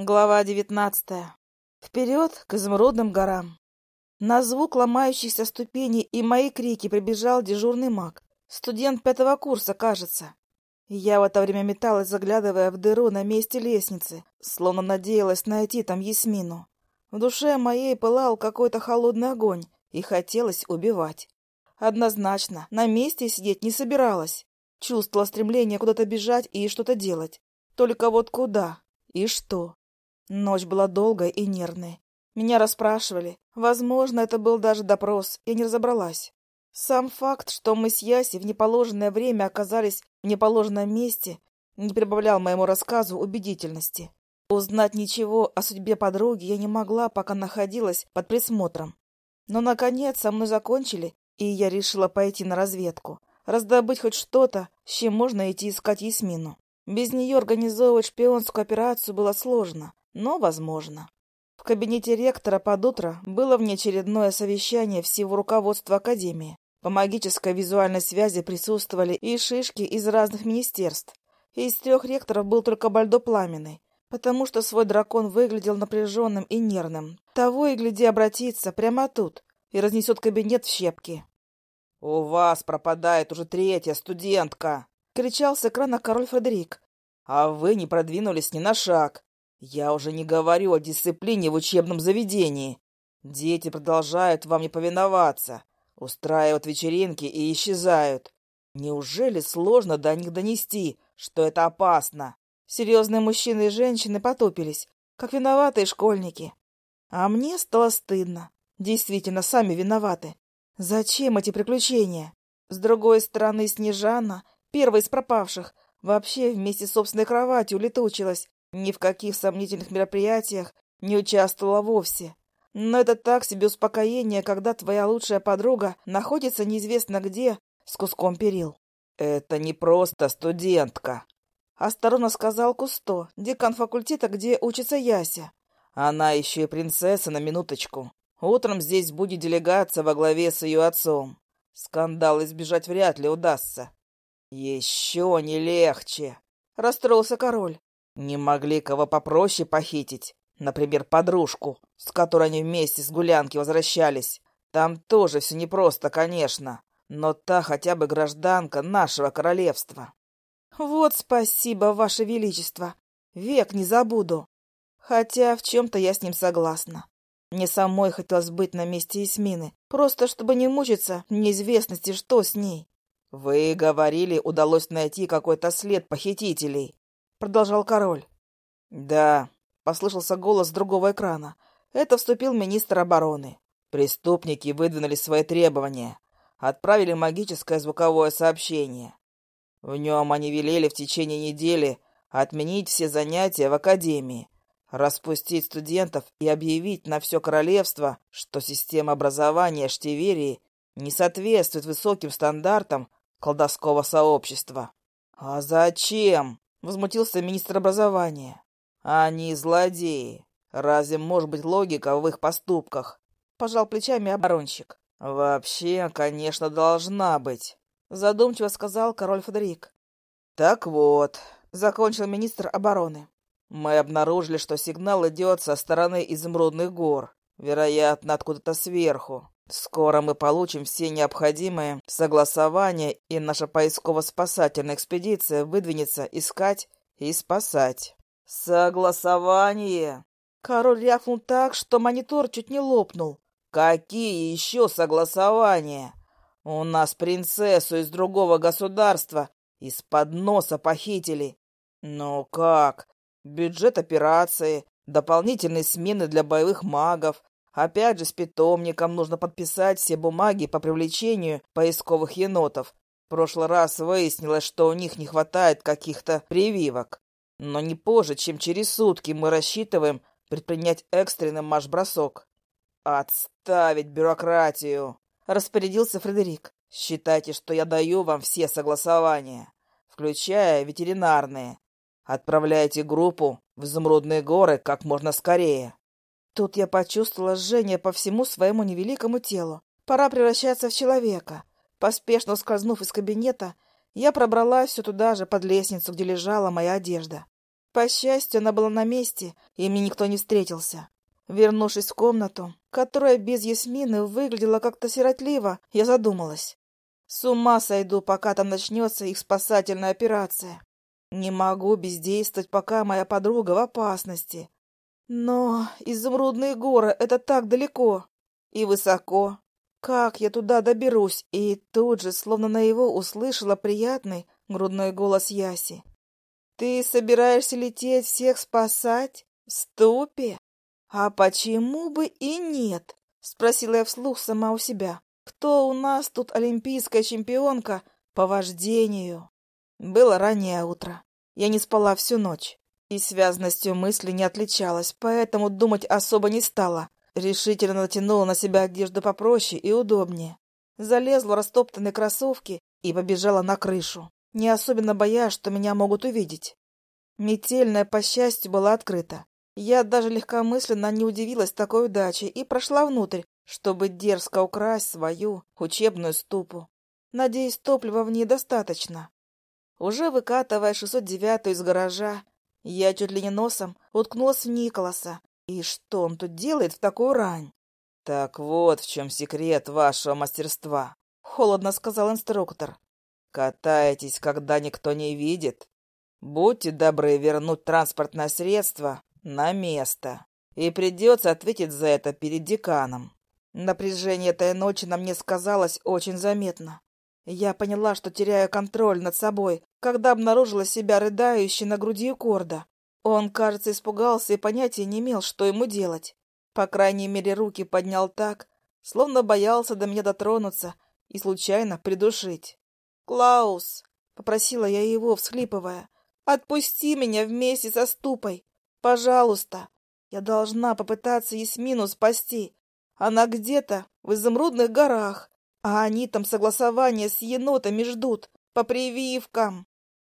Глава девятнадцатая. Вперед к изумрудным горам. На звук ломающихся ступеней и мои крики прибежал дежурный маг. Студент пятого курса, кажется. Я в это время металась, заглядывая в дыру на месте лестницы, словно надеялась найти там Ясмину. В душе моей пылал какой-то холодный огонь, и хотелось убивать. Однозначно, на месте сидеть не собиралась. Чувствовала стремление куда-то бежать и что-то делать. Только вот куда и что. Ночь была долгой и нервной. Меня расспрашивали. Возможно, это был даже допрос. Я не разобралась. Сам факт, что мы с Яси в неположенное время оказались в неположенном месте, не прибавлял моему рассказу убедительности. Узнать ничего о судьбе подруги я не могла, пока находилась под присмотром. Но, наконец, со мной закончили, и я решила пойти на разведку, раздобыть хоть что-то, с чем можно идти искать Ясмину. Без нее организовывать шпионскую операцию было сложно, но возможно. В кабинете ректора под утро было внеочередное совещание всего руководства Академии. По магической визуальной связи присутствовали и шишки из разных министерств. Из трех ректоров был только Бальдо Пламенный, потому что свой дракон выглядел напряженным и нервным. Того и гляди обратиться прямо тут и разнесет кабинет в щепки. — У вас пропадает уже третья студентка! — кричал с экрана король Фредерик. — А вы не продвинулись ни на шаг. Я уже не говорю о дисциплине в учебном заведении. Дети продолжают вам не повиноваться, устраивают вечеринки и исчезают. Неужели сложно до них донести, что это опасно? Серьезные мужчины и женщины потупились, как виноватые школьники. А мне стало стыдно. Действительно, сами виноваты. Зачем эти приключения? С другой стороны, Снежана, первая из пропавших, вообще вместе с собственной кроватью улетучилась, ни в каких сомнительных мероприятиях не участвовала вовсе. Но это так себе успокоение, когда твоя лучшая подруга находится неизвестно где с куском перил. «Это не просто студентка», — осторожно сказал Кусто, декан факультета, где учится Яся. «Она еще и принцесса на минуточку. Утром здесь будет делегация во главе с ее отцом. Скандал избежать вряд ли удастся». «Еще не легче», — расстроился король. Не могли кого попроще похитить, например, подружку, с которой они вместе с гулянки возвращались. Там тоже все непросто, конечно, но та хотя бы гражданка нашего королевства. Вот спасибо, ваше величество. Век не забуду. Хотя в чем-то я с ним согласна. Мне самой хотелось быть на месте Эсмины, просто чтобы не мучиться неизвестности, что с ней. Вы говорили, удалось найти какой-то след похитителей. — продолжал король. «Да», — послышался голос другого экрана. Это вступил министр обороны. Преступники выдвинули свои требования. Отправили магическое звуковое сообщение. В нем они велели в течение недели отменить все занятия в академии, распустить студентов и объявить на все королевство, что система образования Штиверии не соответствует высоким стандартам колдовского сообщества. «А зачем?» — возмутился министр образования. «Они злодеи. Разве может быть логика в их поступках?» — пожал плечами оборонщик. «Вообще, конечно, должна быть», — задумчиво сказал король Федерик. «Так вот», — закончил министр обороны. «Мы обнаружили, что сигнал идет со стороны изумрудных гор, вероятно, откуда-то сверху. Скоро мы получим все необходимые согласования, и наша поисково-спасательная экспедиция выдвинется искать и спасать. Согласование! Король рявкнул так, что монитор чуть не лопнул. Какие еще согласования? У нас принцессу из другого государства из-под носа похитили. Ну как? Бюджет операции, дополнительные смены для боевых магов, Опять же, с питомником нужно подписать все бумаги по привлечению поисковых енотов. В прошлый раз выяснилось, что у них не хватает каких-то прививок. Но не позже, чем через сутки мы рассчитываем предпринять экстренный марш-бросок. «Отставить бюрократию!» — распорядился Фредерик. «Считайте, что я даю вам все согласования, включая ветеринарные. Отправляйте группу в Изумрудные горы как можно скорее. Тут я почувствовала жжение по всему своему невеликому телу. Пора превращаться в человека. Поспешно скользнув из кабинета, я пробралась все туда же, под лестницу, где лежала моя одежда. По счастью, она была на месте, и мне никто не встретился. Вернувшись в комнату, которая без Ясмины выглядела как-то сиротливо, я задумалась. С ума сойду, пока там начнется их спасательная операция. Не могу бездействовать, пока моя подруга в опасности. Но изумрудные горы — это так далеко и высоко. Как я туда доберусь? И тут же, словно на его, услышала приятный грудной голос Яси. «Ты собираешься лететь всех спасать? В ступе? А почему бы и нет?» — спросила я вслух сама у себя. «Кто у нас тут олимпийская чемпионка по вождению?» Было раннее утро. Я не спала всю ночь. И связностью мысли не отличалась, поэтому думать особо не стала. Решительно натянула на себя одежду попроще и удобнее. Залезла в растоптанные кроссовки и побежала на крышу, не особенно боясь, что меня могут увидеть. Метельная, по счастью, была открыта. Я даже легкомысленно не удивилась такой удаче и прошла внутрь, чтобы дерзко украсть свою учебную ступу. Надеюсь, топлива в ней достаточно. Уже выкатывая 609-ю из гаража, я чуть ли не носом уткнулась в Николаса. И что он тут делает в такую рань? «Так вот в чем секрет вашего мастерства», — холодно сказал инструктор. «Катаетесь, когда никто не видит. Будьте добры вернуть транспортное средство на место. И придется ответить за это перед деканом». Напряжение этой ночи на мне сказалось очень заметно. Я поняла, что теряю контроль над собой, когда обнаружила себя рыдающей на груди Корда. Он, кажется, испугался и понятия не имел, что ему делать. По крайней мере, руки поднял так, словно боялся до меня дотронуться и случайно придушить. «Клаус!» — попросила я его, всхлипывая. «Отпусти меня вместе со ступой! Пожалуйста! Я должна попытаться Ясмину спасти. Она где-то в изумрудных горах, а они там согласование с енотами ждут, по прививкам.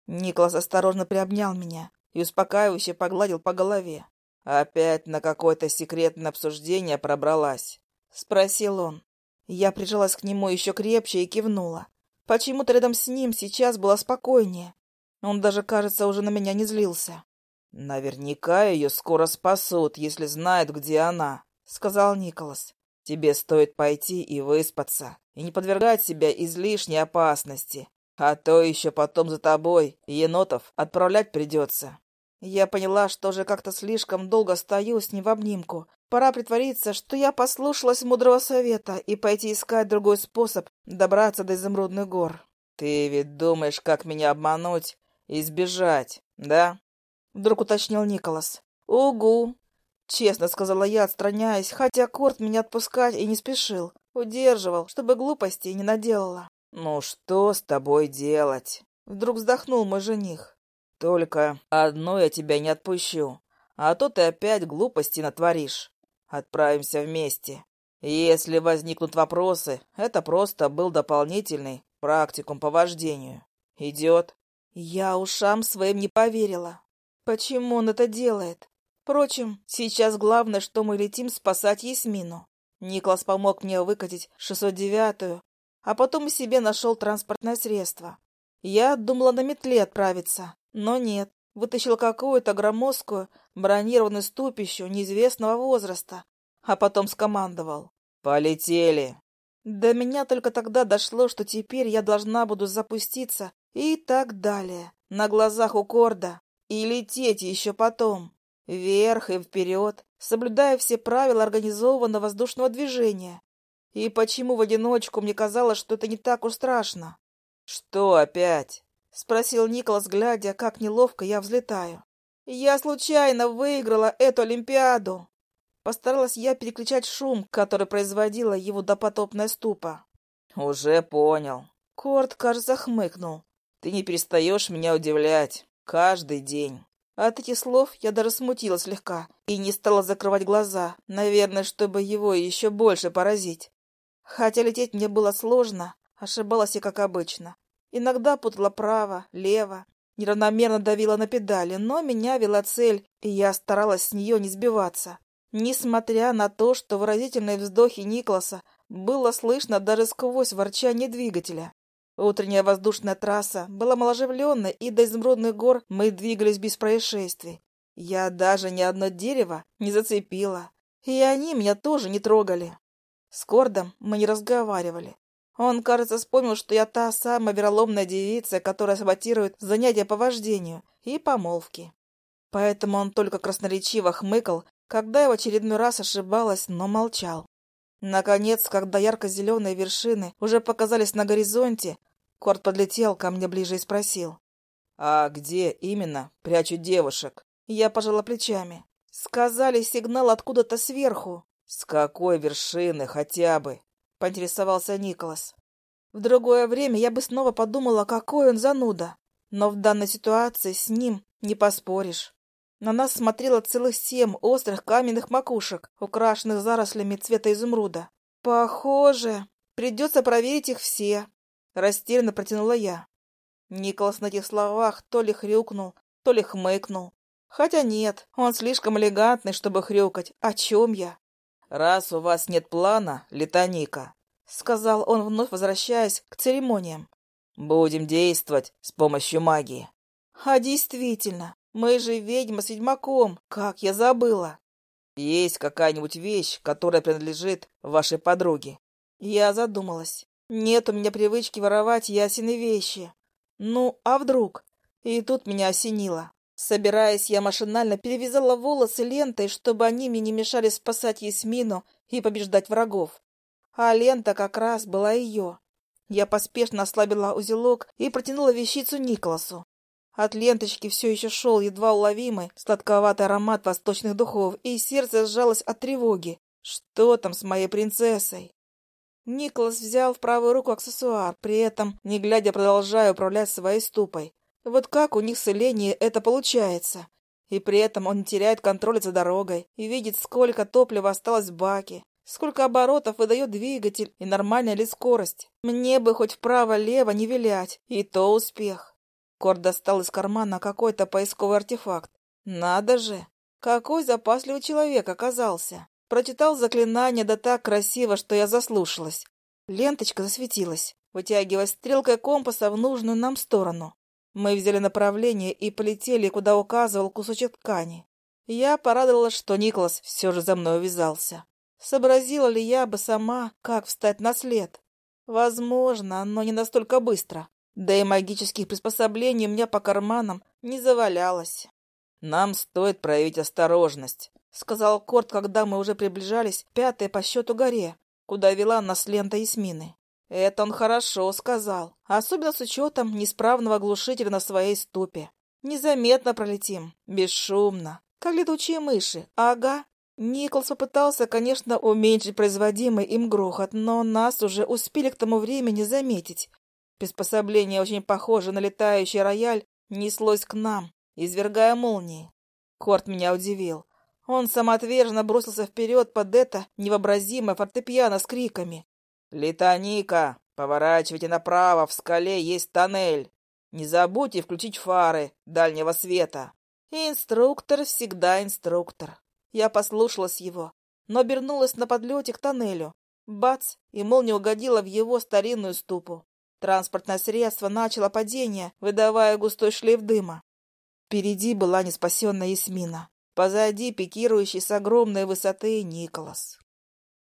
Николас осторожно приобнял меня и успокаивающе погладил по голове. «Опять на какое-то секретное обсуждение пробралась?» — спросил он. Я прижалась к нему еще крепче и кивнула. Почему-то рядом с ним сейчас было спокойнее. Он даже, кажется, уже на меня не злился. «Наверняка ее скоро спасут, если знают, где она», — сказал Николас. «Тебе стоит пойти и выспаться и не подвергать себя излишней опасности. А то еще потом за тобой енотов отправлять придется. Я поняла, что уже как-то слишком долго стою с ним в обнимку. Пора притвориться, что я послушалась мудрого совета и пойти искать другой способ добраться до изумрудных гор. Ты ведь думаешь, как меня обмануть и сбежать, да? Вдруг уточнил Николас. Угу. Честно сказала я, отстраняясь, хотя Корт меня отпускать и не спешил. Удерживал, чтобы глупостей не наделала. «Ну что с тобой делать?» Вдруг вздохнул мой жених. «Только одну я тебя не отпущу, а то ты опять глупости натворишь. Отправимся вместе. Если возникнут вопросы, это просто был дополнительный практикум по вождению. Идет?» Я ушам своим не поверила. Почему он это делает? Впрочем, сейчас главное, что мы летим спасать Ясмину. Никлас помог мне выкатить 609-ю, а потом и себе нашел транспортное средство. Я думала на метле отправиться, но нет. Вытащил какую-то громоздкую бронированную ступищу неизвестного возраста, а потом скомандовал. «Полетели!» До меня только тогда дошло, что теперь я должна буду запуститься и так далее, на глазах у Корда, и лететь еще потом, вверх и вперед, соблюдая все правила организованного воздушного движения. И почему в одиночку мне казалось, что это не так уж страшно? «Что опять?» — спросил Николас, глядя, как неловко я взлетаю. «Я случайно выиграла эту Олимпиаду!» Постаралась я переключать шум, который производила его допотопная ступа. «Уже понял». Корт, кажется, хмыкнул. «Ты не перестаешь меня удивлять. Каждый день». От этих слов я даже смутилась слегка и не стала закрывать глаза, наверное, чтобы его еще больше поразить. Хотя лететь мне было сложно, ошибалась я, как обычно. Иногда путала право, лево, неравномерно давила на педали, но меня вела цель, и я старалась с нее не сбиваться. Несмотря на то, что выразительные вздохи Никласа было слышно даже сквозь ворчание двигателя. Утренняя воздушная трасса была маложивленной, и до изумрудных гор мы двигались без происшествий. Я даже ни одно дерево не зацепила, и они меня тоже не трогали. С Кордом мы не разговаривали. Он, кажется, вспомнил, что я та самая вероломная девица, которая саботирует занятия по вождению и помолвки. Поэтому он только красноречиво хмыкал, когда я в очередной раз ошибалась, но молчал. Наконец, когда ярко-зеленые вершины уже показались на горизонте, Корт подлетел ко мне ближе и спросил. «А где именно прячут девушек?» Я пожала плечами. «Сказали сигнал откуда-то сверху». «С какой вершины хотя бы?» — поинтересовался Николас. В другое время я бы снова подумала, какой он зануда. Но в данной ситуации с ним не поспоришь. На нас смотрело целых семь острых каменных макушек, украшенных зарослями цвета изумруда. «Похоже, придется проверить их все», — растерянно протянула я. Николас на этих словах то ли хрюкнул, то ли хмыкнул. Хотя нет, он слишком элегантный, чтобы хрюкать. О чем я? «Раз у вас нет плана, Летоника», — сказал он, вновь возвращаясь к церемониям, — «будем действовать с помощью магии». «А действительно, мы же ведьма с ведьмаком, как я забыла». «Есть какая-нибудь вещь, которая принадлежит вашей подруге?» Я задумалась. Нет у меня привычки воровать ясены вещи. Ну, а вдруг? И тут меня осенило. Собираясь, я машинально перевязала волосы лентой, чтобы они мне не мешали спасать Ясмину и побеждать врагов. А лента как раз была ее. Я поспешно ослабила узелок и протянула вещицу Николасу. От ленточки все еще шел едва уловимый сладковатый аромат восточных духов, и сердце сжалось от тревоги. Что там с моей принцессой? Николас взял в правую руку аксессуар, при этом, не глядя, продолжая управлять своей ступой. Вот как у них с Эленей это получается? И при этом он теряет контроля за дорогой и видит, сколько топлива осталось в баке, сколько оборотов выдает двигатель и нормальная ли скорость. Мне бы хоть вправо-лево не вилять, и то успех. Кор достал из кармана какой-то поисковый артефакт. Надо же! Какой запасливый человек оказался! Прочитал заклинание да так красиво, что я заслушалась. Ленточка засветилась, вытягивая стрелкой компаса в нужную нам сторону. Мы взяли направление и полетели, куда указывал кусочек ткани. Я порадовалась, что Николас все же за мной увязался. Сообразила ли я бы сама, как встать на след? Возможно, но не настолько быстро. Да и магических приспособлений у меня по карманам не завалялось. «Нам стоит проявить осторожность», — сказал Корт, когда мы уже приближались к пятой по счету горе, куда вела нас лента Ясмины. Это он хорошо сказал, особенно с учетом неисправного глушителя на своей ступе. Незаметно пролетим, бесшумно, как летучие мыши. Ага. Николс попытался, конечно, уменьшить производимый им грохот, но нас уже успели к тому времени заметить. Приспособление, очень похоже на летающий рояль, неслось к нам, извергая молнии. Корт меня удивил. Он самоотверженно бросился вперед под это невообразимое фортепиано с криками. «Летоника, поворачивайте направо, в скале есть тоннель. Не забудьте включить фары дальнего света». Инструктор всегда инструктор. Я послушалась его, но обернулась на подлете к тоннелю. Бац! И молния угодила в его старинную ступу. Транспортное средство начало падение, выдавая густой шлейф дыма. Впереди была неспасенная Ясмина. Позади пикирующий с огромной высоты Николас.